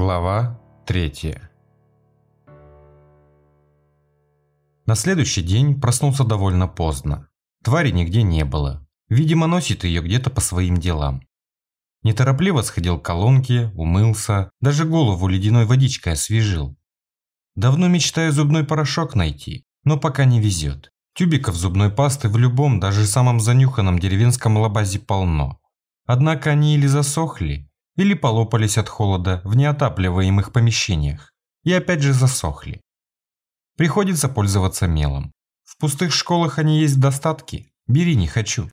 Глава 3 На следующий день проснулся довольно поздно. Твари нигде не было. Видимо, носит ее где-то по своим делам. Неторопливо сходил к колонке, умылся, даже голову ледяной водичкой освежил. Давно мечтаю зубной порошок найти, но пока не везет. Тюбиков зубной пасты в любом, даже самом занюханном деревенском лабазе полно. Однако они или засохли, или полопались от холода в неотапливаемых помещениях и опять же засохли. Приходится пользоваться мелом. В пустых школах они есть в достатке, бери не хочу.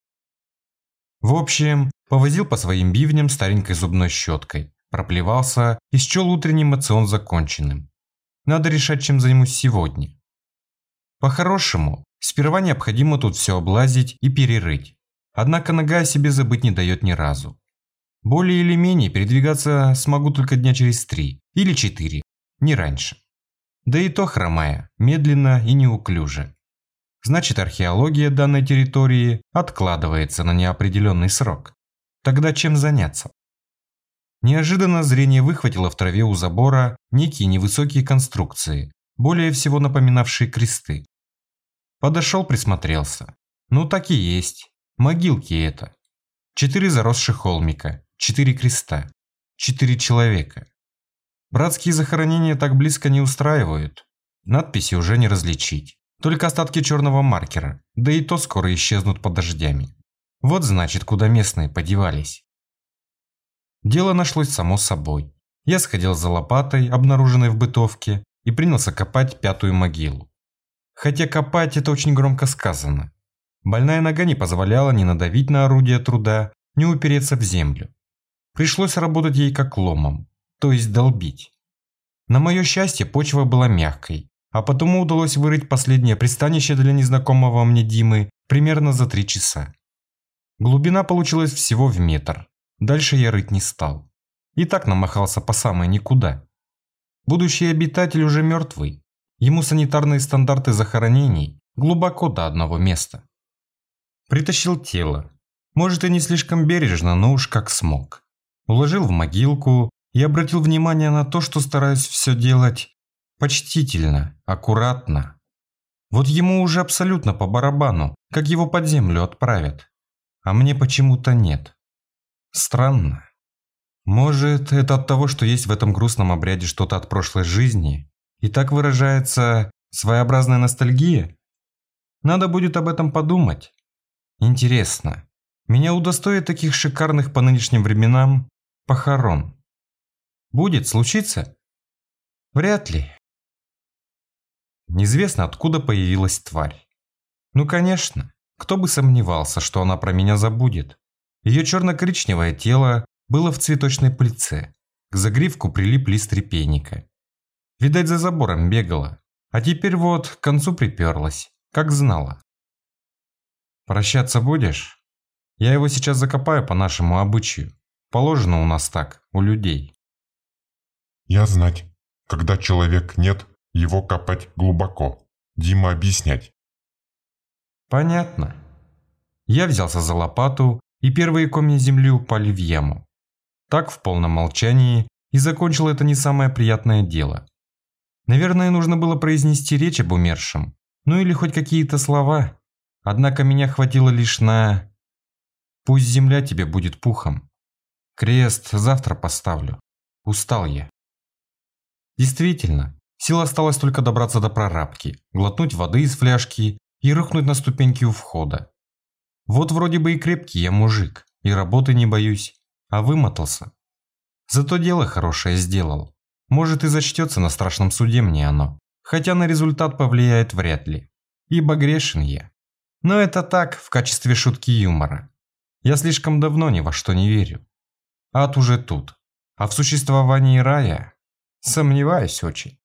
В общем, повозил по своим бивням старенькой зубной щеткой, проплевался и счел утренний мацион законченным. Надо решать, чем займусь сегодня. По-хорошему, сперва необходимо тут все облазить и перерыть. Однако нога о себе забыть не дает ни разу. Более или менее передвигаться смогу только дня через три или четыре, не раньше. Да и то хромая, медленно и неуклюже. Значит, археология данной территории откладывается на неопределенный срок. Тогда чем заняться? Неожиданно зрение выхватило в траве у забора некие невысокие конструкции, более всего напоминавшие кресты. Подошел, присмотрелся. Ну так и есть. Могилки это. Четыре заросших холмика, Четыре креста. Четыре человека. Братские захоронения так близко не устраивают. Надписи уже не различить. Только остатки черного маркера, да и то скоро исчезнут под дождями. Вот значит, куда местные подевались. Дело нашлось само собой. Я сходил за лопатой, обнаруженной в бытовке, и принялся копать пятую могилу. Хотя копать это очень громко сказано. Больная нога не позволяла ни надавить на орудие труда, ни упереться в землю. Пришлось работать ей как ломом, то есть долбить. На мое счастье, почва была мягкой, а потому удалось вырыть последнее пристанище для незнакомого мне Димы примерно за три часа. Глубина получилась всего в метр. Дальше я рыть не стал. И так намахался по самое никуда. Будущий обитатель уже мертвый. Ему санитарные стандарты захоронений глубоко до одного места. Притащил тело. Может и не слишком бережно, но уж как смог уложил в могилку и обратил внимание на то, что стараюсь все делать почтительно, аккуратно. Вот ему уже абсолютно по барабану, как его под землю отправят. А мне почему-то нет. Странно. Может, это от того, что есть в этом грустном обряде что-то от прошлой жизни? И так выражается своеобразная ностальгия? Надо будет об этом подумать. Интересно, меня удостоит таких шикарных по нынешним временам похорон. Будет случиться? Вряд ли. Неизвестно, откуда появилась тварь. Ну, конечно, кто бы сомневался, что она про меня забудет. Ее черно-коричневое тело было в цветочной пыльце. К загривку прилип лист репейника. Видать, за забором бегала. А теперь вот к концу приперлась, как знала. Прощаться будешь? Я его сейчас закопаю по нашему обычаю. Положено у нас так, у людей. Я знать. Когда человек нет, его копать глубоко. Дима объяснять. Понятно. Я взялся за лопату, и первые комья земли упали в яму. Так в полном молчании и закончил это не самое приятное дело. Наверное, нужно было произнести речь об умершем, ну или хоть какие-то слова. Однако меня хватило лишь на «Пусть земля тебе будет пухом». Крест завтра поставлю. Устал я. Действительно, сил осталось только добраться до прорабки, глотнуть воды из фляжки и рухнуть на ступеньки у входа. Вот вроде бы и крепкий я мужик, и работы не боюсь, а вымотался. Зато дело хорошее сделал. Может и зачтется на страшном суде мне оно, хотя на результат повлияет вряд ли. Ибо грешен я. Но это так, в качестве шутки юмора. Я слишком давно ни во что не верю. Ад уже тут. А в существовании рая сомневаюсь очень.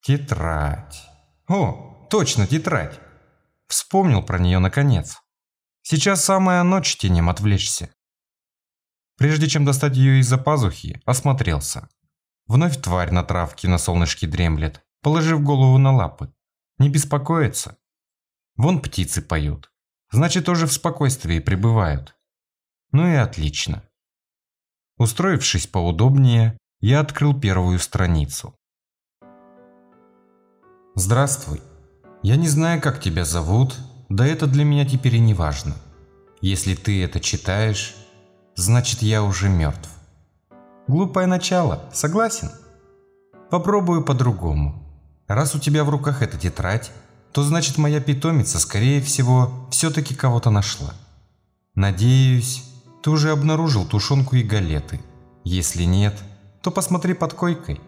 Тетрадь. О, точно, тетрадь. Вспомнил про нее наконец. Сейчас самая ночь чтением отвлечься. Прежде чем достать ее из-за пазухи, осмотрелся. Вновь тварь на травке на солнышке дремлет, положив голову на лапы. Не беспокоится. Вон птицы поют. Значит, тоже в спокойствии пребывают. Ну и отлично. Устроившись поудобнее, я открыл первую страницу. Здравствуй. Я не знаю, как тебя зовут, да это для меня теперь и не важно. Если ты это читаешь, значит я уже мертв. Глупое начало, согласен? Попробую по-другому. Раз у тебя в руках эта тетрадь, то значит моя питомица, скорее всего, все-таки кого-то нашла. Надеюсь, ты уже обнаружил тушенку и галеты. Если нет, то посмотри под койкой.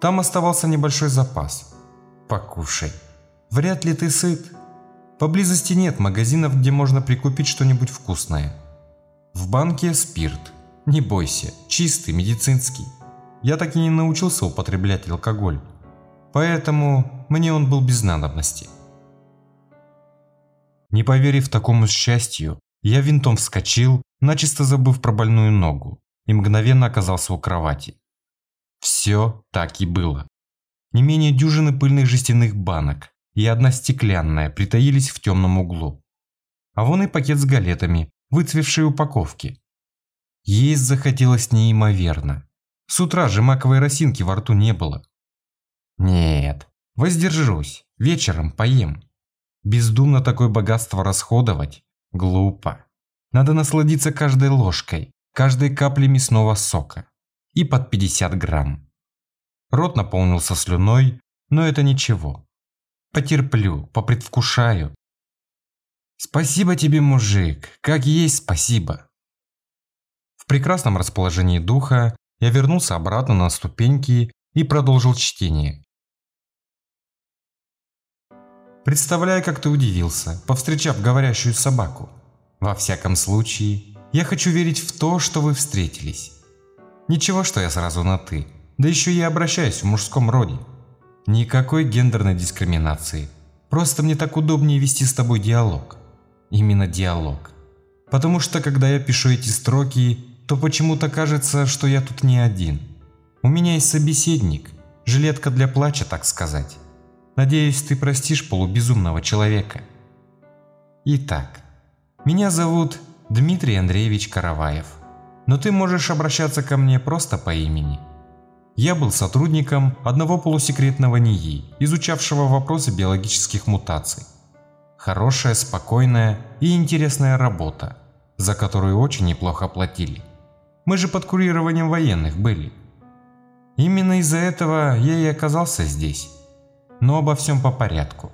Там оставался небольшой запас. Покушай. Вряд ли ты сыт. Поблизости нет магазинов, где можно прикупить что-нибудь вкусное. В банке спирт. Не бойся, чистый, медицинский. Я так и не научился употреблять алкоголь. Поэтому мне он был без надобности. Не поверив такому счастью, я винтом вскочил, начисто забыв про больную ногу, и мгновенно оказался у кровати. Все так и было. Не менее дюжины пыльных жестяных банок и одна стеклянная притаились в темном углу. А вон и пакет с галетами, выцвевшей упаковки. Есть захотелось неимоверно. С утра же маковой росинки во рту не было. Нет, воздержусь, вечером поем. Бездумно такое богатство расходовать глупо. Надо насладиться каждой ложкой, каждой каплей мясного сока и под 50 грамм. Рот наполнился слюной, но это ничего. Потерплю, попредвкушаю. Спасибо тебе, мужик, как есть спасибо. В прекрасном расположении духа я вернулся обратно на ступеньки и продолжил чтение. Представляю, как ты удивился, повстречав говорящую собаку. Во всяком случае, я хочу верить в то, что вы встретились. Ничего, что я сразу на «ты», да еще и обращаюсь в мужском роде. Никакой гендерной дискриминации. Просто мне так удобнее вести с тобой диалог. Именно диалог. Потому что, когда я пишу эти строки, то почему-то кажется, что я тут не один. У меня есть собеседник, жилетка для плача, так сказать. Надеюсь, ты простишь полубезумного человека. Итак, меня зовут Дмитрий Андреевич Караваев. Но ты можешь обращаться ко мне просто по имени. Я был сотрудником одного полусекретного НИИ, изучавшего вопросы биологических мутаций. Хорошая, спокойная и интересная работа, за которую очень неплохо платили. Мы же под курированием военных были. Именно из-за этого я и оказался здесь. Но обо всем по порядку.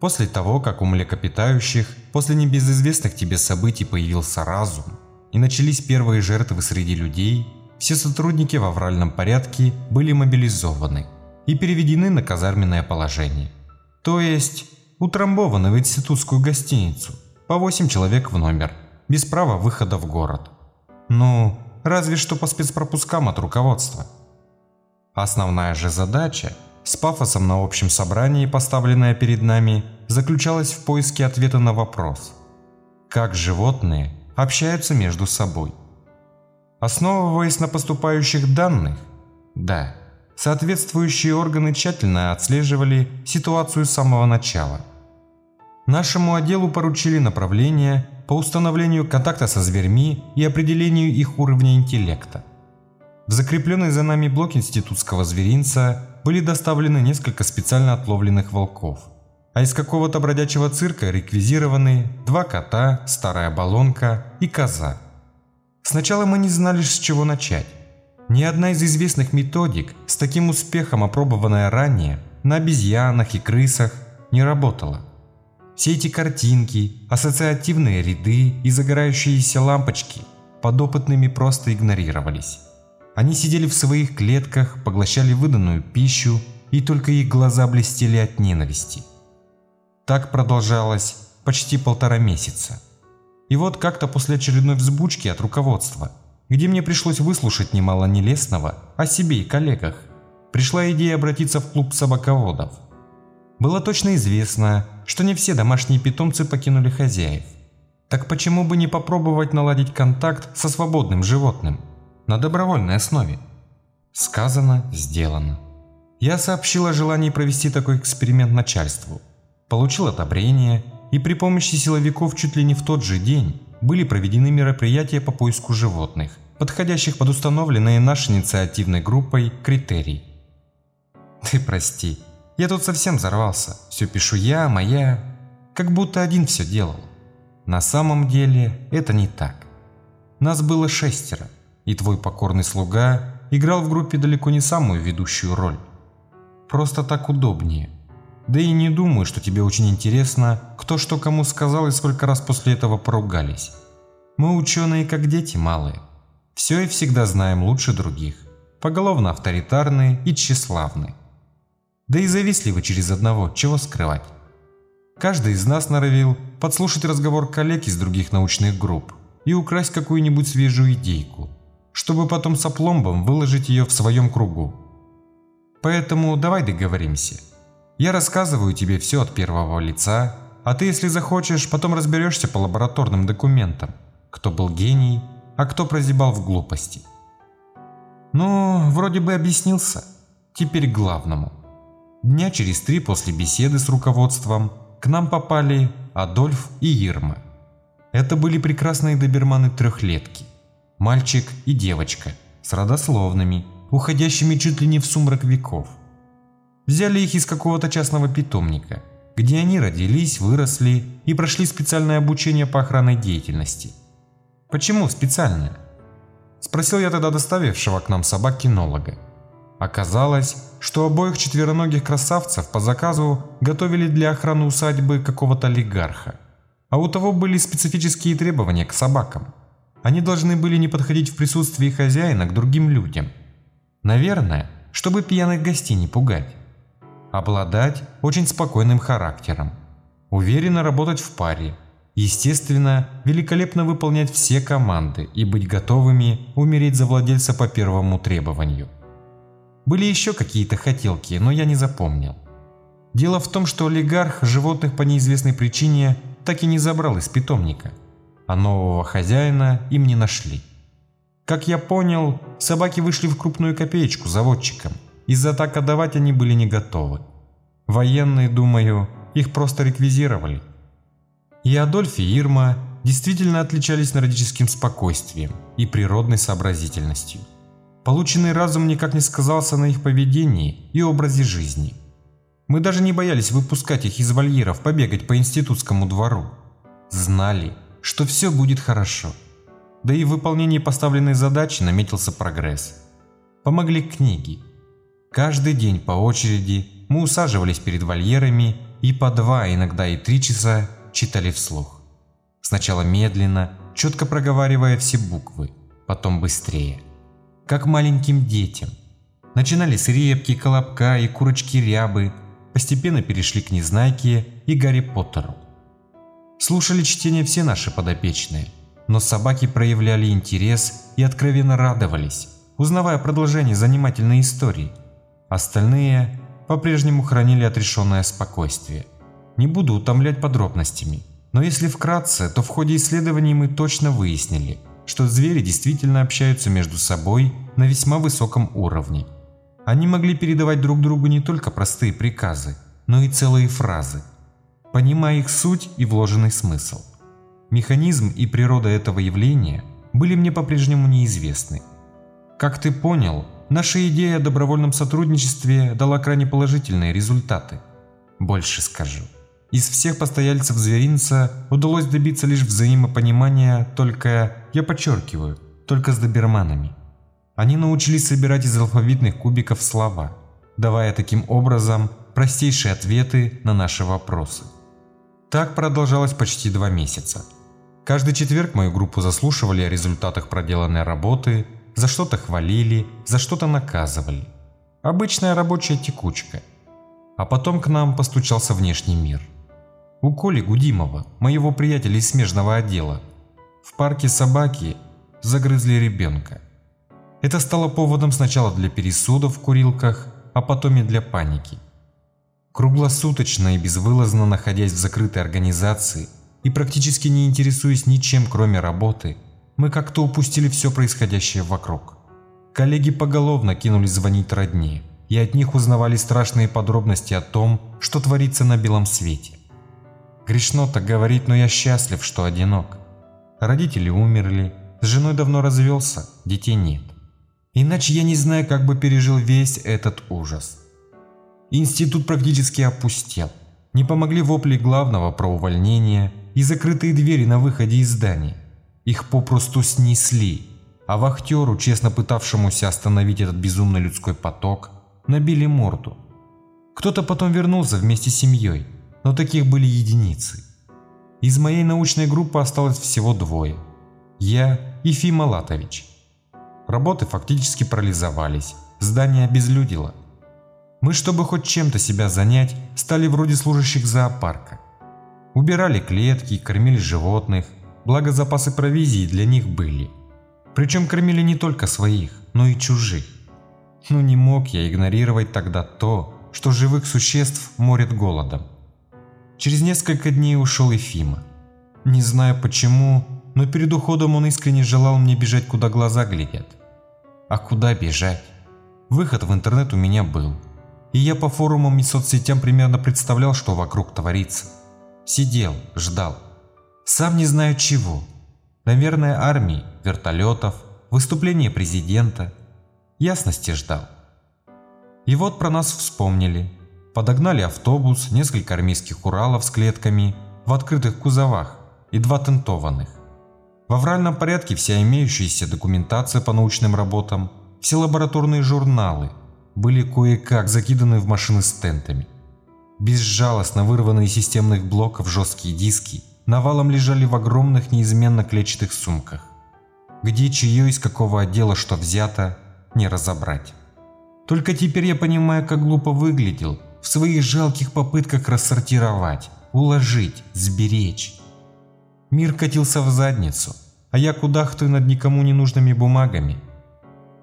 После того, как у млекопитающих после небезызвестных тебе событий появился разум и начались первые жертвы среди людей, все сотрудники в авральном порядке были мобилизованы и переведены на казарменное положение. То есть утрамбованы в институтскую гостиницу, по 8 человек в номер, без права выхода в город. Ну, разве что по спецпропускам от руководства. Основная же задача с пафосом на общем собрании, поставленная перед нами, заключалась в поиске ответа на вопрос «Как животные общаются между собой?» Основываясь на поступающих данных, да, соответствующие органы тщательно отслеживали ситуацию с самого начала. Нашему отделу поручили направление по установлению контакта со зверьми и определению их уровня интеллекта. В закрепленный за нами блок институтского зверинца были доставлены несколько специально отловленных волков, а из какого-то бродячего цирка реквизированы два кота, старая баллонка и коза. Сначала мы не знали, с чего начать. Ни одна из известных методик, с таким успехом опробованная ранее, на обезьянах и крысах, не работала. Все эти картинки, ассоциативные ряды и загорающиеся лампочки подопытными просто игнорировались. Они сидели в своих клетках, поглощали выданную пищу, и только их глаза блестели от ненависти. Так продолжалось почти полтора месяца. И вот как-то после очередной взбучки от руководства, где мне пришлось выслушать немало нелестного о себе и коллегах, пришла идея обратиться в клуб собаководов. Было точно известно, что не все домашние питомцы покинули хозяев. Так почему бы не попробовать наладить контакт со свободным животным? На добровольной основе. Сказано, сделано. Я сообщил о желании провести такой эксперимент начальству, получил одобрение, и при помощи силовиков чуть ли не в тот же день были проведены мероприятия по поиску животных, подходящих под установленные нашей инициативной группой критерий. Ты прости, я тут совсем взорвался. Все пишу я, моя, как будто один все делал. На самом деле это не так. Нас было шестеро, и твой покорный слуга играл в группе далеко не самую ведущую роль. Просто так удобнее. Да и не думаю, что тебе очень интересно, кто что кому сказал и сколько раз после этого поругались. Мы ученые как дети малые. Все и всегда знаем лучше других. Поголовно авторитарные и тщеславные. Да и завистливы через одного, чего скрывать. Каждый из нас норовил подслушать разговор коллег из других научных групп и украсть какую-нибудь свежую идейку, чтобы потом с опломбом выложить ее в своем кругу. Поэтому давай договоримся. Я рассказываю тебе все от первого лица, а ты, если захочешь, потом разберешься по лабораторным документам, кто был гений, а кто прозябал в глупости. Ну, вроде бы объяснился. Теперь к главному. Дня через три после беседы с руководством к нам попали Адольф и Ирма. Это были прекрасные доберманы-трехлетки. Мальчик и девочка с родословными, уходящими чуть ли не в сумрак веков. Взяли их из какого-то частного питомника, где они родились, выросли и прошли специальное обучение по охранной деятельности. Почему специальное? Спросил я тогда доставившего к нам собак-кинолога. Оказалось, что обоих четвероногих красавцев по заказу готовили для охраны усадьбы какого-то олигарха. А у того были специфические требования к собакам. Они должны были не подходить в присутствии хозяина к другим людям. Наверное, чтобы пьяных гостей не пугать обладать очень спокойным характером, уверенно работать в паре, естественно, великолепно выполнять все команды и быть готовыми умереть за владельца по первому требованию. Были еще какие-то хотелки, но я не запомнил. Дело в том, что олигарх животных по неизвестной причине так и не забрал из питомника, а нового хозяина им не нашли. Как я понял, собаки вышли в крупную копеечку заводчикам – из-за так отдавать они были не готовы. Военные, думаю, их просто реквизировали. И Адольф и Ирма действительно отличались нордическим спокойствием и природной сообразительностью. Полученный разум никак не сказался на их поведении и образе жизни. Мы даже не боялись выпускать их из вольеров побегать по институтскому двору. Знали, что все будет хорошо. Да и в выполнении поставленной задачи наметился прогресс. Помогли книги, Каждый день по очереди мы усаживались перед вольерами и по два, иногда и три часа читали вслух. Сначала медленно, четко проговаривая все буквы, потом быстрее. Как маленьким детям. Начинали с репки, колобка и курочки-рябы, постепенно перешли к Незнайке и Гарри Поттеру. Слушали чтение все наши подопечные, но собаки проявляли интерес и откровенно радовались, узнавая продолжение занимательной истории – Остальные по-прежнему хранили отрешенное спокойствие. Не буду утомлять подробностями, но если вкратце, то в ходе исследований мы точно выяснили, что звери действительно общаются между собой на весьма высоком уровне. Они могли передавать друг другу не только простые приказы, но и целые фразы, понимая их суть и вложенный смысл. Механизм и природа этого явления были мне по-прежнему неизвестны. Как ты понял, Наша идея о добровольном сотрудничестве дала крайне положительные результаты. Больше скажу. Из всех постояльцев зверинца удалось добиться лишь взаимопонимания только, я подчеркиваю, только с доберманами. Они научились собирать из алфавитных кубиков слова, давая таким образом простейшие ответы на наши вопросы. Так продолжалось почти два месяца. Каждый четверг мою группу заслушивали о результатах проделанной работы за что-то хвалили, за что-то наказывали. Обычная рабочая текучка. А потом к нам постучался внешний мир. У Коли Гудимова, моего приятеля из смежного отдела, в парке собаки загрызли ребенка. Это стало поводом сначала для пересудов в курилках, а потом и для паники. Круглосуточно и безвылазно находясь в закрытой организации и практически не интересуясь ничем кроме работы – мы как-то упустили все происходящее вокруг. Коллеги поголовно кинулись звонить родне, и от них узнавали страшные подробности о том, что творится на белом свете. Грешно так говорить, но я счастлив, что одинок. Родители умерли, С женой давно развелся, детей нет. Иначе я не знаю, как бы пережил весь этот ужас. Институт практически опустел. Не помогли вопли главного про увольнение и закрытые двери на выходе из здания. Их попросту снесли, а вахтеру, честно пытавшемуся остановить этот безумный людской поток, набили морду. Кто-то потом вернулся вместе с семьей, но таких были единицы. Из моей научной группы осталось всего двое. Я и Фима Латович. Работы фактически парализовались, здание обезлюдило. Мы, чтобы хоть чем-то себя занять, стали вроде служащих зоопарка. Убирали клетки, кормили животных, благо запасы провизии для них были. Причем кормили не только своих, но и чужих. Но не мог я игнорировать тогда то, что живых существ морит голодом. Через несколько дней ушел Ефима. Не знаю почему, но перед уходом он искренне желал мне бежать, куда глаза глядят. А куда бежать? Выход в интернет у меня был. И я по форумам и соцсетям примерно представлял, что вокруг творится. Сидел, ждал. Сам не знаю чего. Наверное, армии, вертолетов, выступления президента. Ясности ждал. И вот про нас вспомнили. Подогнали автобус, несколько армейских Уралов с клетками в открытых кузовах и два тентованных. В авральном порядке вся имеющаяся документация по научным работам, все лабораторные журналы были кое-как закиданы в машины с тентами. Безжалостно вырванные из системных блоков жесткие диски навалом лежали в огромных неизменно клетчатых сумках. Где чье из какого отдела что взято, не разобрать. Только теперь я понимаю, как глупо выглядел в своих жалких попытках рассортировать, уложить, сберечь. Мир катился в задницу, а я кудахтаю над никому не нужными бумагами.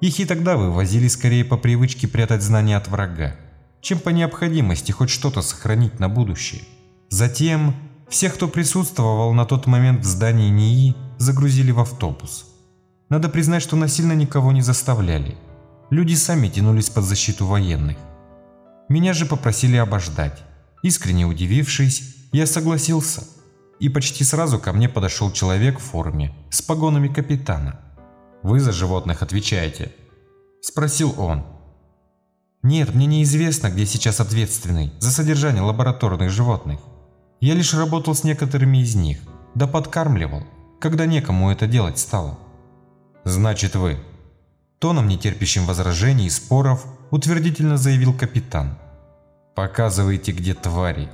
Их и тогда вывозили скорее по привычке прятать знания от врага, чем по необходимости хоть что-то сохранить на будущее. Затем всех, кто присутствовал на тот момент в здании НИИ, загрузили в автобус. Надо признать, что насильно никого не заставляли – Люди сами тянулись под защиту военных. Меня же попросили обождать. Искренне удивившись, я согласился. И почти сразу ко мне подошел человек в форме, с погонами капитана. «Вы за животных отвечаете?» – спросил он. «Нет, мне неизвестно, где сейчас ответственный за содержание лабораторных животных. Я лишь работал с некоторыми из них, да подкармливал, когда некому это делать стало». «Значит, вы Тоном, не терпящим возражений и споров, утвердительно заявил капитан. «Показывайте, где твари».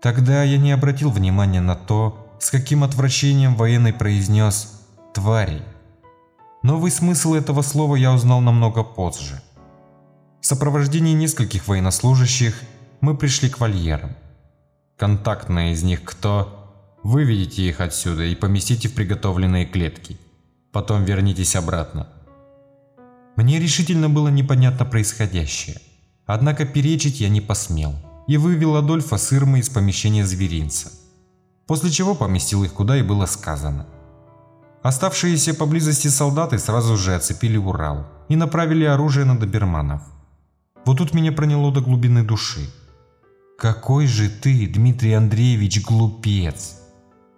Тогда я не обратил внимания на то, с каким отвращением военный произнес «твари». Новый смысл этого слова я узнал намного позже. В сопровождении нескольких военнослужащих мы пришли к вольерам. Контактные из них кто? Выведите их отсюда и поместите в приготовленные клетки. Потом вернитесь обратно. Мне решительно было непонятно происходящее. Однако перечить я не посмел и вывел Адольфа с Ирмой из помещения зверинца. После чего поместил их куда и было сказано. Оставшиеся поблизости солдаты сразу же оцепили Урал и направили оружие на доберманов. Вот тут меня проняло до глубины души. Какой же ты, Дмитрий Андреевич, глупец!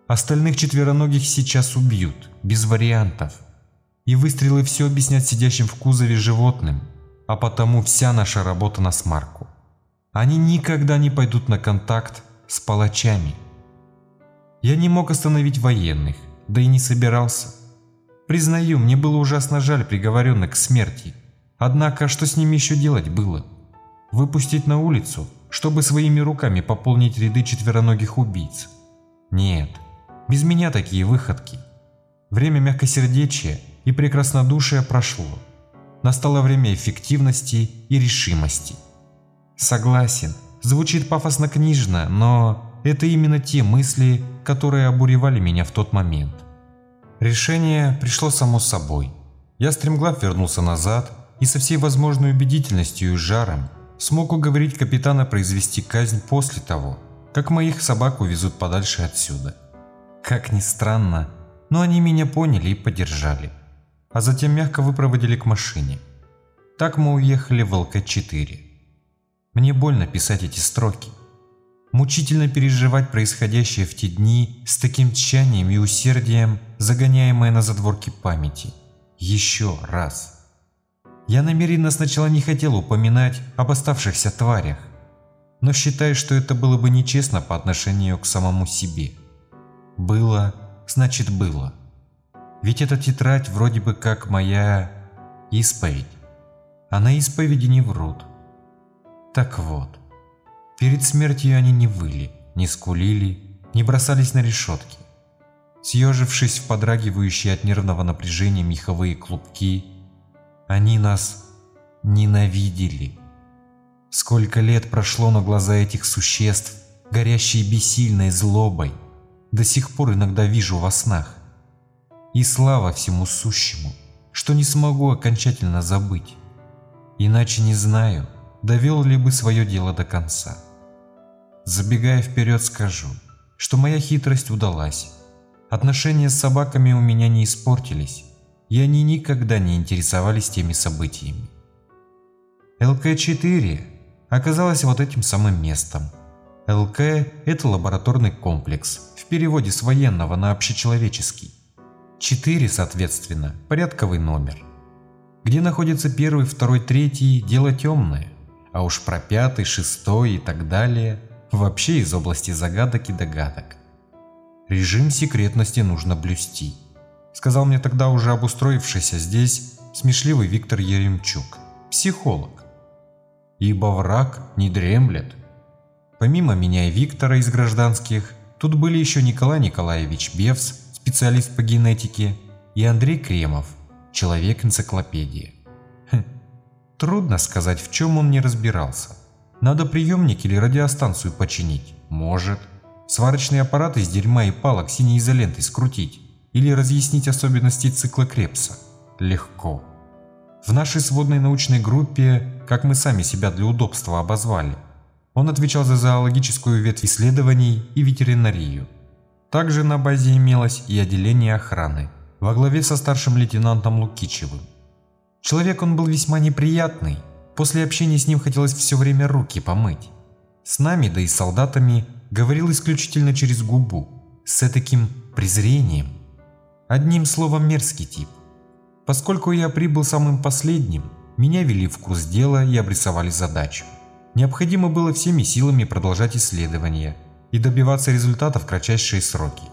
Остальных четвероногих сейчас убьют, без вариантов и выстрелы все объяснят сидящим в кузове животным, а потому вся наша работа на смарку. Они никогда не пойдут на контакт с палачами. Я не мог остановить военных, да и не собирался. Признаю, мне было ужасно жаль приговоренных к смерти. Однако, что с ними еще делать было? Выпустить на улицу, чтобы своими руками пополнить ряды четвероногих убийц? Нет, без меня такие выходки. Время мягкосердечия и прекраснодушие прошло. Настало время эффективности и решимости. Согласен, звучит пафосно-книжно, но это именно те мысли, которые обуревали меня в тот момент. Решение пришло само собой. Я стремглав вернулся назад и со всей возможной убедительностью и жаром смог уговорить капитана произвести казнь после того, как моих собак увезут подальше отсюда. Как ни странно, но они меня поняли и поддержали а затем мягко выпроводили к машине. Так мы уехали в ЛК-4. Мне больно писать эти строки. Мучительно переживать происходящее в те дни с таким тщанием и усердием, загоняемое на задворки памяти. Еще раз. Я намеренно сначала не хотел упоминать об оставшихся тварях, но считаю, что это было бы нечестно по отношению к самому себе. Было, значит было. Ведь эта тетрадь вроде бы как моя исповедь. А на исповеди не врут. Так вот, перед смертью они не выли, не скулили, не бросались на решетки. Съежившись в подрагивающие от нервного напряжения меховые клубки, они нас ненавидели. Сколько лет прошло на глаза этих существ, горящие бессильной злобой, до сих пор иногда вижу во снах. И слава всему сущему, что не смогу окончательно забыть. Иначе не знаю, довел ли бы свое дело до конца. Забегая вперед скажу, что моя хитрость удалась. Отношения с собаками у меня не испортились, и они никогда не интересовались теми событиями. ЛК-4 оказалась вот этим самым местом. ЛК – это лабораторный комплекс, в переводе с военного на общечеловеческий. 4, соответственно, порядковый номер. Где находится первый, второй, третий – дело темное, а уж про пятый, шестой и так далее – вообще из области загадок и догадок. Режим секретности нужно блюсти, сказал мне тогда уже обустроившийся здесь смешливый Виктор Еремчук, психолог. Ибо враг не дремлет. Помимо меня и Виктора из гражданских, тут были еще Николай Николаевич Бевс, специалист по генетике, и Андрей Кремов, человек-энциклопедия. Хм. Трудно сказать, в чем он не разбирался. Надо приемник или радиостанцию починить? Может. Сварочный аппарат из дерьма и палок синей изолентой скрутить? Или разъяснить особенности цикла Крепса? Легко. В нашей сводной научной группе, как мы сами себя для удобства обозвали, он отвечал за зоологическую ветвь исследований и ветеринарию. Также на базе имелось и отделение охраны, во главе со старшим лейтенантом Лукичевым. Человек он был весьма неприятный, после общения с ним хотелось все время руки помыть. С нами, да и с солдатами, говорил исключительно через губу, с таким презрением. Одним словом, мерзкий тип. Поскольку я прибыл самым последним, меня вели в курс дела и обрисовали задачу. Необходимо было всеми силами продолжать исследования и добиваться результатов в кратчайшие сроки.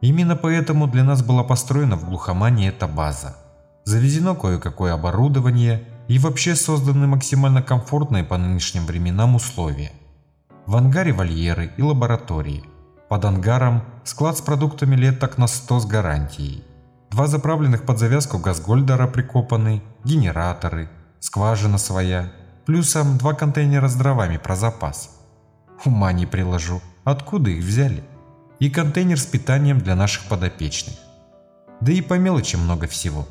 Именно поэтому для нас была построена в глухомане эта база. Завезено кое-какое оборудование и вообще созданы максимально комфортные по нынешним временам условия. В ангаре вольеры и лаборатории. Под ангаром склад с продуктами лет так на 100 с гарантией. Два заправленных под завязку газгольдера прикопаны, генераторы, скважина своя, плюсом два контейнера с дровами про запас. Ума не приложу, откуда их взяли? и контейнер с питанием для наших подопечных. Да и по мелочи много всего.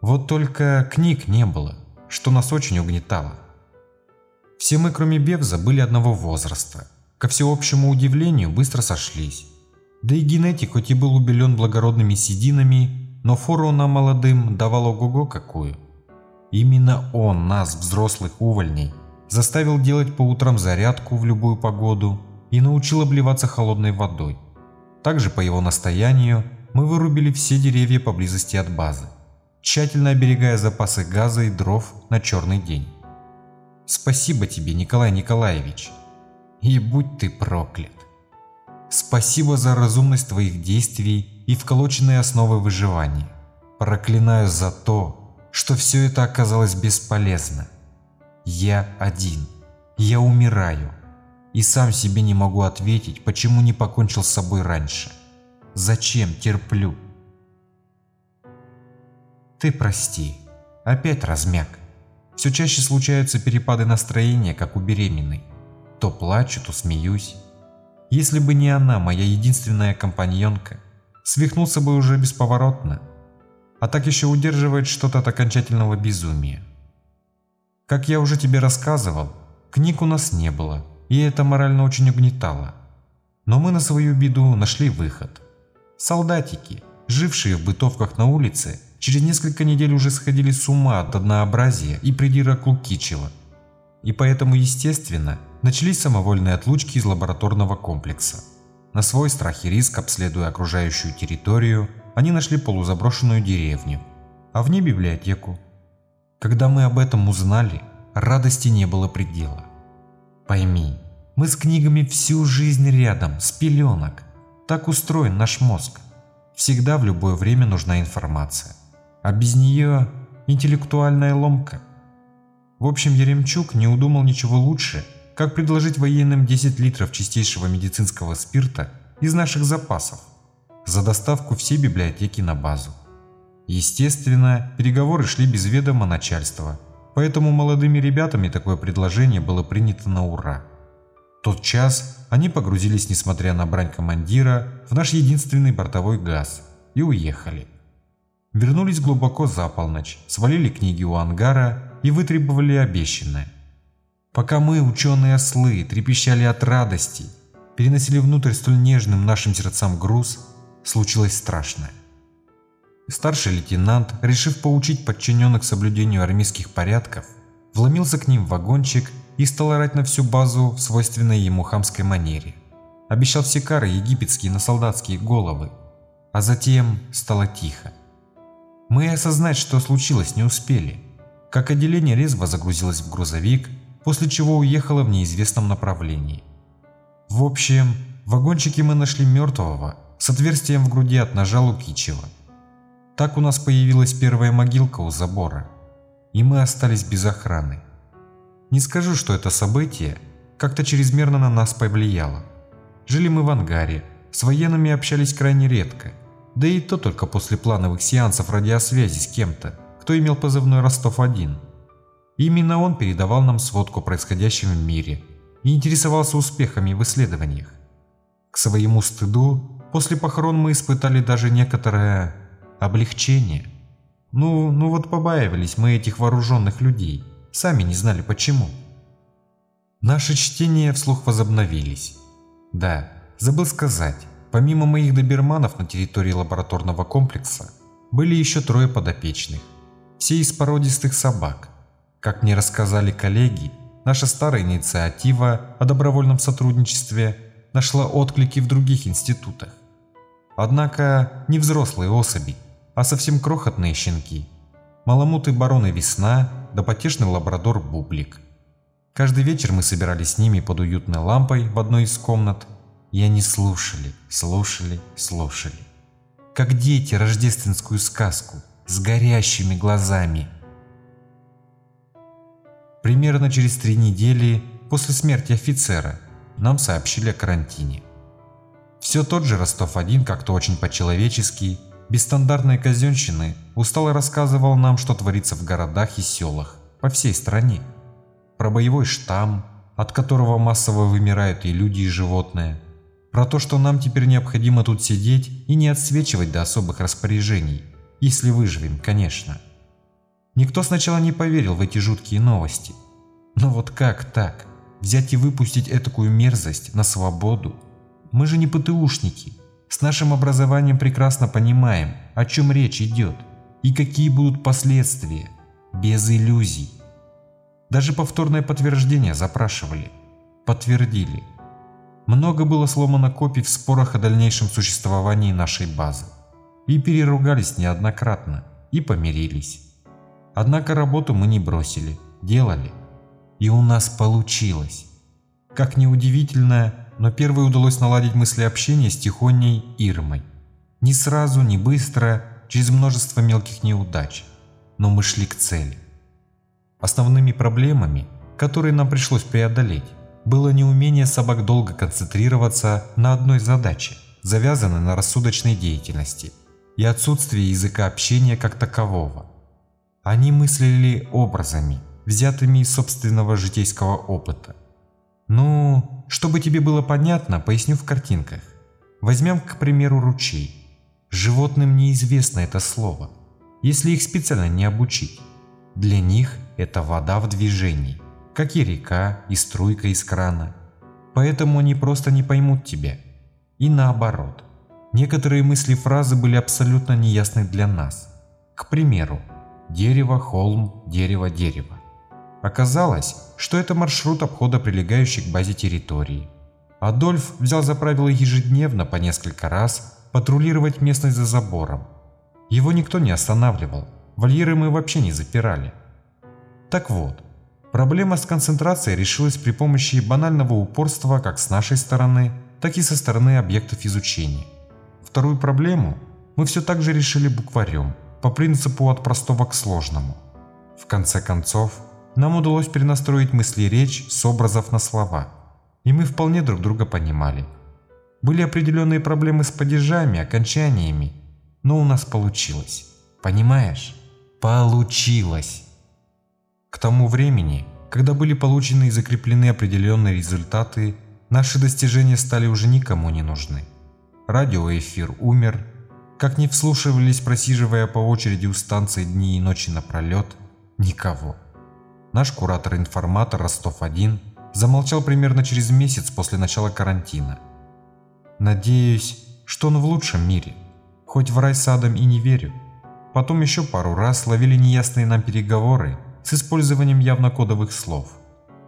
Вот только книг не было, что нас очень угнетало. Все мы, кроме Бевза, были одного возраста. Ко всеобщему удивлению, быстро сошлись. Да и генетик, хоть и был убелен благородными сединами, но фору нам молодым давал ого-го какую. Именно он нас, взрослых увольней, заставил делать по утрам зарядку в любую погоду и научил обливаться холодной водой. Также по его настоянию мы вырубили все деревья поблизости от базы, тщательно оберегая запасы газа и дров на черный день. Спасибо тебе, Николай Николаевич. И будь ты проклят. Спасибо за разумность твоих действий и вколоченные основы выживания. Проклинаю за то, что все это оказалось бесполезно. Я один. Я умираю и сам себе не могу ответить, почему не покончил с собой раньше. Зачем терплю? Ты прости, опять размяк. Все чаще случаются перепады настроения, как у беременной. То плачу, то смеюсь. Если бы не она, моя единственная компаньонка, свихнулся бы уже бесповоротно. А так еще удерживает что-то от окончательного безумия. Как я уже тебе рассказывал, книг у нас не было, и это морально очень угнетало. Но мы на свою беду нашли выход. Солдатики, жившие в бытовках на улице, через несколько недель уже сходили с ума от однообразия и придира Лукичева. И поэтому, естественно, начались самовольные отлучки из лабораторного комплекса. На свой страх и риск, обследуя окружающую территорию, они нашли полузаброшенную деревню, а в ней библиотеку. Когда мы об этом узнали, радости не было предела. Пойми, мы с книгами всю жизнь рядом, с пеленок. Так устроен наш мозг. Всегда в любое время нужна информация. А без нее интеллектуальная ломка. В общем, Еремчук не удумал ничего лучше, как предложить военным 10 литров чистейшего медицинского спирта из наших запасов за доставку всей библиотеки на базу. Естественно, переговоры шли без ведома начальства, поэтому молодыми ребятами такое предложение было принято на ура. Тот час они погрузились, несмотря на брань командира, в наш единственный бортовой газ и уехали. Вернулись глубоко за полночь, свалили книги у ангара и вытребовали обещанное. Пока мы, ученые-ослы, трепещали от радости, переносили внутрь столь нежным нашим сердцам груз, случилось страшное. Старший лейтенант, решив поучить подчиненных соблюдению армейских порядков, вломился к ним в вагончик и стал орать на всю базу в свойственной ему хамской манере. Обещал все кары египетские на солдатские головы, а затем стало тихо. Мы осознать, что случилось, не успели, как отделение резво загрузилось в грузовик, после чего уехало в неизвестном направлении. В общем, в вагончике мы нашли мертвого с отверстием в груди от ножа Лукичева. Так у нас появилась первая могилка у забора, и мы остались без охраны. Не скажу, что это событие как-то чрезмерно на нас повлияло. Жили мы в ангаре, с военными общались крайне редко, да и то только после плановых сеансов радиосвязи с кем-то, кто имел позывной «Ростов-1». Именно он передавал нам сводку о происходящем в мире и интересовался успехами в исследованиях. К своему стыду, после похорон мы испытали даже некоторое облегчение. Ну, ну вот побаивались мы этих вооруженных людей, сами не знали почему. Наши чтения вслух возобновились. Да, забыл сказать, помимо моих доберманов на территории лабораторного комплекса, были еще трое подопечных, все из породистых собак. Как мне рассказали коллеги, наша старая инициатива о добровольном сотрудничестве нашла отклики в других институтах. Однако не взрослые особи, а совсем крохотные щенки. Маламутый барон и весна, да потешный лабрадор Бублик. Каждый вечер мы собирались с ними под уютной лампой в одной из комнат, и они слушали, слушали, слушали. Как дети рождественскую сказку с горящими глазами. Примерно через три недели после смерти офицера нам сообщили о карантине. Все тот же Ростов-1 как-то очень по-человечески без стандартной казенщины устало рассказывал нам, что творится в городах и селах по всей стране. Про боевой штамм, от которого массово вымирают и люди, и животные. Про то, что нам теперь необходимо тут сидеть и не отсвечивать до особых распоряжений, если выживем, конечно. Никто сначала не поверил в эти жуткие новости. Но вот как так? Взять и выпустить этакую мерзость на свободу? Мы же не ПТУшники, с нашим образованием прекрасно понимаем, о чем речь идет и какие будут последствия, без иллюзий. Даже повторное подтверждение запрашивали. Подтвердили. Много было сломано копий в спорах о дальнейшем существовании нашей базы. И переругались неоднократно, и помирились. Однако работу мы не бросили, делали. И у нас получилось. Как неудивительно, но первой удалось наладить мысли общения с Тихоней Ирмой. Не сразу, не быстро, через множество мелких неудач, но мы шли к цели. Основными проблемами, которые нам пришлось преодолеть, было неумение собак долго концентрироваться на одной задаче, завязанной на рассудочной деятельности, и отсутствие языка общения как такового. Они мыслили образами, взятыми из собственного житейского опыта. Ну, чтобы тебе было понятно, поясню в картинках. Возьмем, к примеру, ручей. Животным неизвестно это слово, если их специально не обучить. Для них это вода в движении, как и река и струйка из крана. Поэтому они просто не поймут тебя. И наоборот. Некоторые мысли фразы были абсолютно неясны для нас. К примеру, дерево, холм, дерево, дерево. Оказалось, что это маршрут обхода прилегающей к базе территории. Адольф взял за правило ежедневно по несколько раз патрулировать местность за забором. Его никто не останавливал, вольеры мы вообще не запирали. Так вот, проблема с концентрацией решилась при помощи банального упорства как с нашей стороны, так и со стороны объектов изучения. Вторую проблему мы все так же решили букварем, по принципу от простого к сложному. В конце концов, нам удалось перенастроить мысли речь с образов на слова, и мы вполне друг друга понимали. Были определенные проблемы с падежами, окончаниями, но у нас получилось. Понимаешь? Получилось! К тому времени, когда были получены и закреплены определенные результаты, наши достижения стали уже никому не нужны. Радиоэфир умер, как не вслушивались, просиживая по очереди у станции дни и ночи напролет, никого. Наш куратор-информатор Ростов-1 замолчал примерно через месяц после начала карантина. Надеюсь, что он в лучшем мире, хоть в рай садом и не верю. Потом еще пару раз ловили неясные нам переговоры с использованием явно кодовых слов.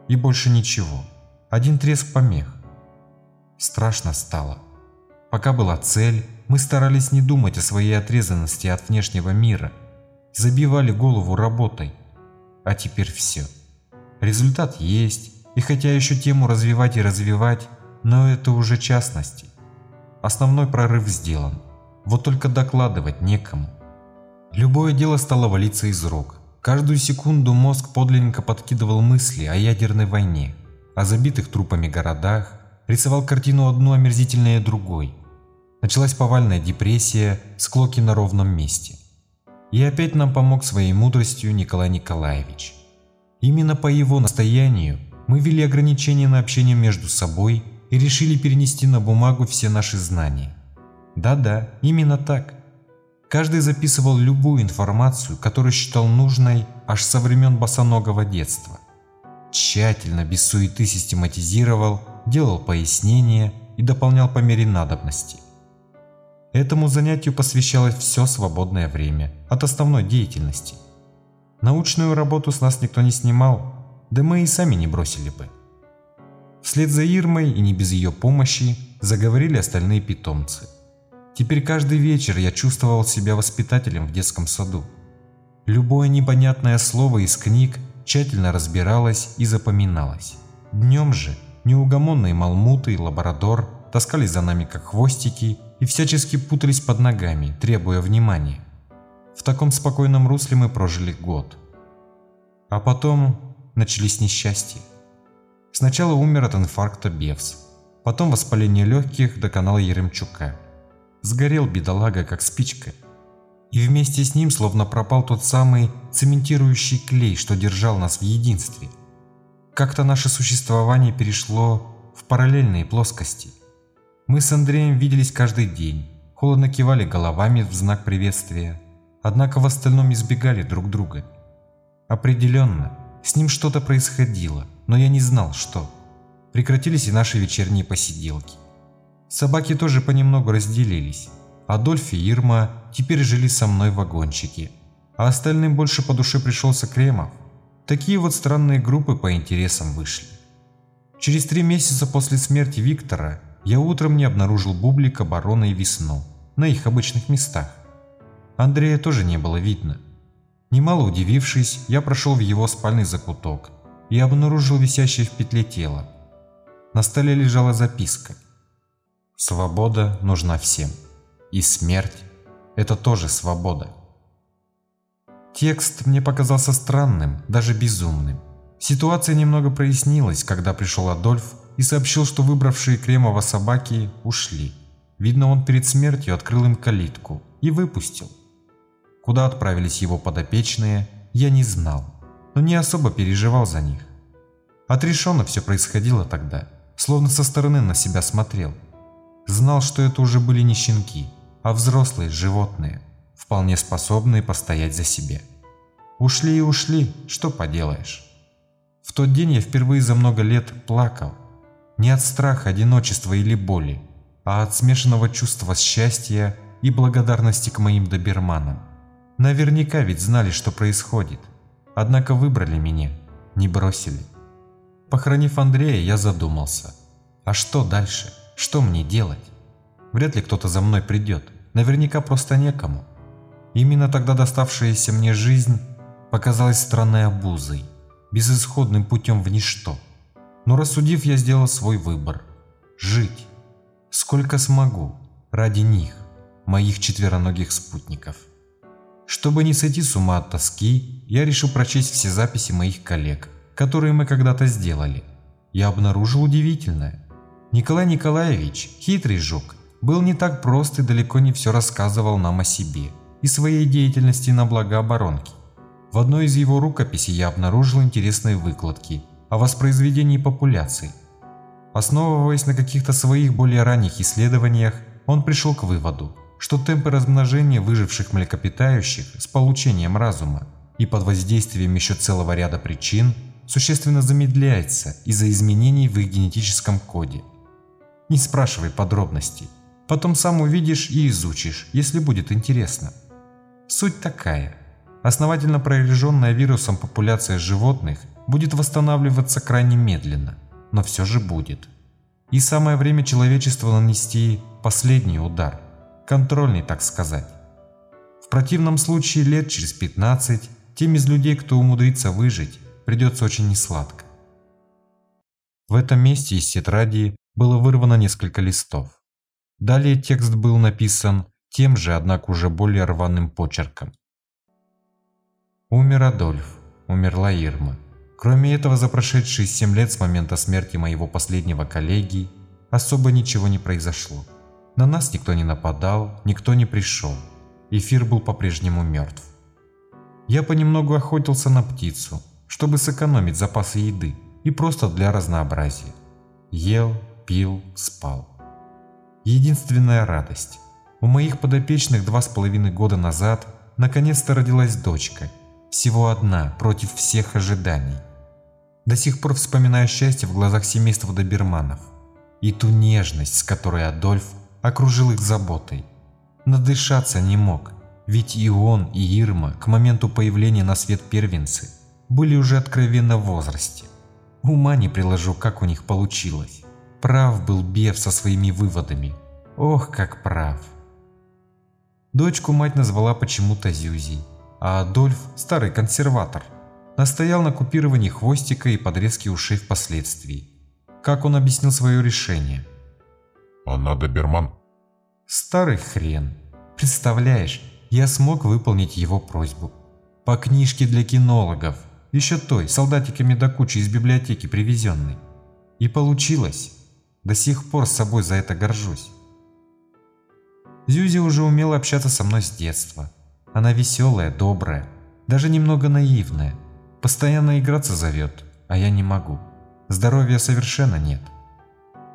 И больше ничего. Один треск помех. Страшно стало. Пока была цель, мы старались не думать о своей отрезанности от внешнего мира. Забивали голову работой. А теперь все. Результат есть, и хотя еще тему развивать и развивать, но это уже частности. Основной прорыв сделан. Вот только докладывать некому. Любое дело стало валиться из рук. Каждую секунду мозг подлинненько подкидывал мысли о ядерной войне, о забитых трупами городах, рисовал картину одну омерзительнее другой. Началась повальная депрессия, склоки на ровном месте. И опять нам помог своей мудростью Николай Николаевич. Именно по его настоянию мы ввели ограничения на общение между собой и решили перенести на бумагу все наши знания. Да-да, именно так. Каждый записывал любую информацию, которую считал нужной аж со времен босоногого детства. Тщательно, без суеты систематизировал, делал пояснения и дополнял по мере надобности. Этому занятию посвящалось все свободное время от основной деятельности. Научную работу с нас никто не снимал, да мы и сами не бросили бы. Вслед за Ирмой и не без ее помощи заговорили остальные питомцы. Теперь каждый вечер я чувствовал себя воспитателем в детском саду. Любое непонятное слово из книг тщательно разбиралось и запоминалось. Днем же неугомонные малмуты и лабрадор таскались за нами как хвостики и всячески путались под ногами, требуя внимания. В таком спокойном русле мы прожили год. А потом начались несчастья. Сначала умер от инфаркта Бевс, потом воспаление легких до канала Еремчука. Сгорел бедолага, как спичка. И вместе с ним словно пропал тот самый цементирующий клей, что держал нас в единстве. Как-то наше существование перешло в параллельные плоскости. Мы с Андреем виделись каждый день, холодно кивали головами в знак приветствия, однако в остальном избегали друг друга. Определенно, с ним что-то происходило, но я не знал, что. Прекратились и наши вечерние посиделки. Собаки тоже понемногу разделились. Адольф и Ирма теперь жили со мной в вагончике, а остальным больше по душе пришелся Кремов. Такие вот странные группы по интересам вышли. Через три месяца после смерти Виктора я утром не обнаружил Бублика, Барона и Весну на их обычных местах. Андрея тоже не было видно. Немало удивившись, я прошел в его спальный закуток и обнаружил висящее в петле тело. На столе лежала записка – Свобода нужна всем. И смерть – это тоже свобода. Текст мне показался странным, даже безумным. Ситуация немного прояснилась, когда пришел Адольф и сообщил, что выбравшие Кремова собаки ушли. Видно, он перед смертью открыл им калитку и выпустил. Куда отправились его подопечные, я не знал, но не особо переживал за них. Отрешенно все происходило тогда, словно со стороны на себя смотрел – Знал, что это уже были не щенки, а взрослые животные, вполне способные постоять за себя. Ушли и ушли, что поделаешь. В тот день я впервые за много лет плакал. Не от страха, одиночества или боли, а от смешанного чувства счастья и благодарности к моим доберманам. Наверняка ведь знали, что происходит. Однако выбрали меня, не бросили. Похоронив Андрея, я задумался. А что дальше? Что мне делать? Вряд ли кто-то за мной придет. Наверняка просто некому. Именно тогда доставшаяся мне жизнь показалась странной обузой, безысходным путем в ничто. Но рассудив, я сделал свой выбор – жить. Сколько смогу, ради них, моих четвероногих спутников. Чтобы не сойти с ума от тоски, я решил прочесть все записи моих коллег, которые мы когда-то сделали. Я обнаружил удивительное. Николай Николаевич, хитрый жук, был не так прост и далеко не все рассказывал нам о себе и своей деятельности на благо оборонки. В одной из его рукописей я обнаружил интересные выкладки о воспроизведении популяций. Основываясь на каких-то своих более ранних исследованиях, он пришел к выводу, что темпы размножения выживших млекопитающих с получением разума и под воздействием еще целого ряда причин существенно замедляется из-за изменений в их генетическом коде. Не спрашивай подробностей, потом сам увидишь и изучишь, если будет интересно. Суть такая. Основательно прореженная вирусом популяция животных будет восстанавливаться крайне медленно, но все же будет. И самое время человечеству нанести последний удар – контрольный, так сказать. В противном случае лет через 15 тем из людей, кто умудрится выжить, придется очень несладко. В этом месте из тетради было вырвано несколько листов. Далее текст был написан тем же, однако уже более рваным почерком. Умер Адольф, умерла Ирма. Кроме этого, за прошедшие 7 лет с момента смерти моего последнего коллеги особо ничего не произошло. На нас никто не нападал, никто не пришел. Эфир был по-прежнему мертв. Я понемногу охотился на птицу, чтобы сэкономить запасы еды и просто для разнообразия. Ел, пил, спал. Единственная радость. У моих подопечных два с половиной года назад наконец-то родилась дочка. Всего одна, против всех ожиданий. До сих пор вспоминаю счастье в глазах семейства доберманов и ту нежность, с которой Адольф окружил их заботой. Надышаться не мог, ведь и он, и Ирма к моменту появления на свет первенцы были уже откровенно в возрасте. Ума не приложу, как у них получилось. Прав был Бев со своими выводами. Ох, как прав. Дочку мать назвала почему-то Зюзей, а Адольф, старый консерватор, настоял на купировании хвостика и подрезке ушей впоследствии. Как он объяснил свое решение – она доберман. Старый хрен. Представляешь, я смог выполнить его просьбу. По книжке для кинологов, еще той, солдатиками до кучи из библиотеки привезенной. И получилось. До сих пор с собой за это горжусь. Зюзи уже умела общаться со мной с детства. Она веселая, добрая, даже немного наивная. Постоянно играться зовет, а я не могу. Здоровья совершенно нет.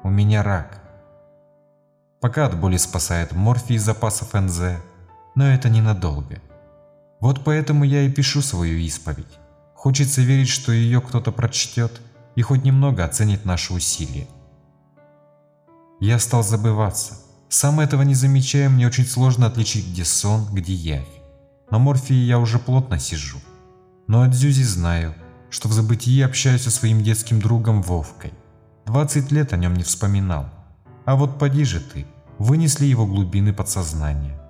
У меня рак. Пока от боли спасает морфий из запасов НЗ, но это ненадолго. Вот поэтому я и пишу свою исповедь. Хочется верить, что ее кто-то прочтет и хоть немного оценит наши усилия. Я стал забываться. Сам этого не замечая, мне очень сложно отличить, где сон, где явь. На морфии я уже плотно сижу. Но от Зюзи знаю, что в забытии общаюсь со своим детским другом Вовкой. 20 лет о нем не вспоминал. А вот поди же ты, вынесли его глубины подсознания.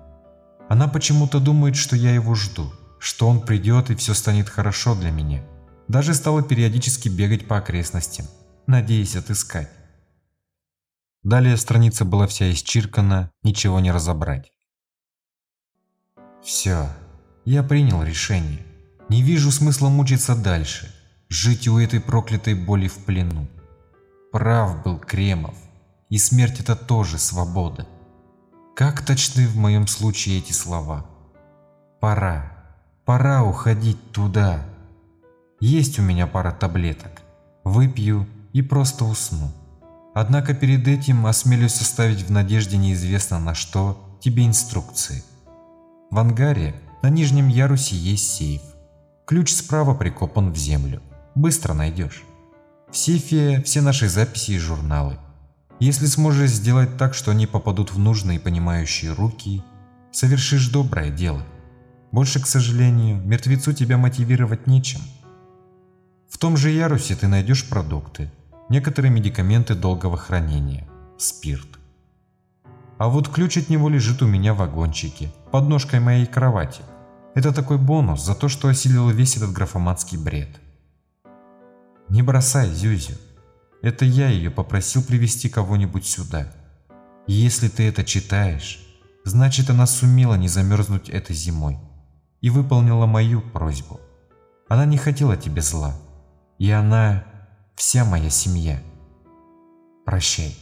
Она почему-то думает, что я его жду, что он придет и все станет хорошо для меня. Даже стала периодически бегать по окрестностям, надеясь отыскать. Далее страница была вся исчиркана, ничего не разобрать. Все, я принял решение. Не вижу смысла мучиться дальше, жить у этой проклятой боли в плену. Прав был Кремов. И смерть это тоже свобода. Как точны в моем случае эти слова. Пора, пора уходить туда. Есть у меня пара таблеток. Выпью и просто усну. Однако перед этим осмелюсь оставить в надежде неизвестно на что тебе инструкции. В ангаре на нижнем ярусе есть сейф. Ключ справа прикопан в землю. Быстро найдешь. В сейфе все наши записи и журналы. Если сможешь сделать так, что они попадут в нужные понимающие руки, совершишь доброе дело. Больше, к сожалению, мертвецу тебя мотивировать нечем. В том же ярусе ты найдешь продукты, некоторые медикаменты долгого хранения, спирт. А вот ключ от него лежит у меня в вагончике, под ножкой моей кровати. Это такой бонус за то, что осилил весь этот графоманский бред. Не бросай Зюзю. Это я ее попросил привести кого-нибудь сюда. И если ты это читаешь, значит она сумела не замерзнуть этой зимой и выполнила мою просьбу. Она не хотела тебе зла, и она вся моя семья. Прощай.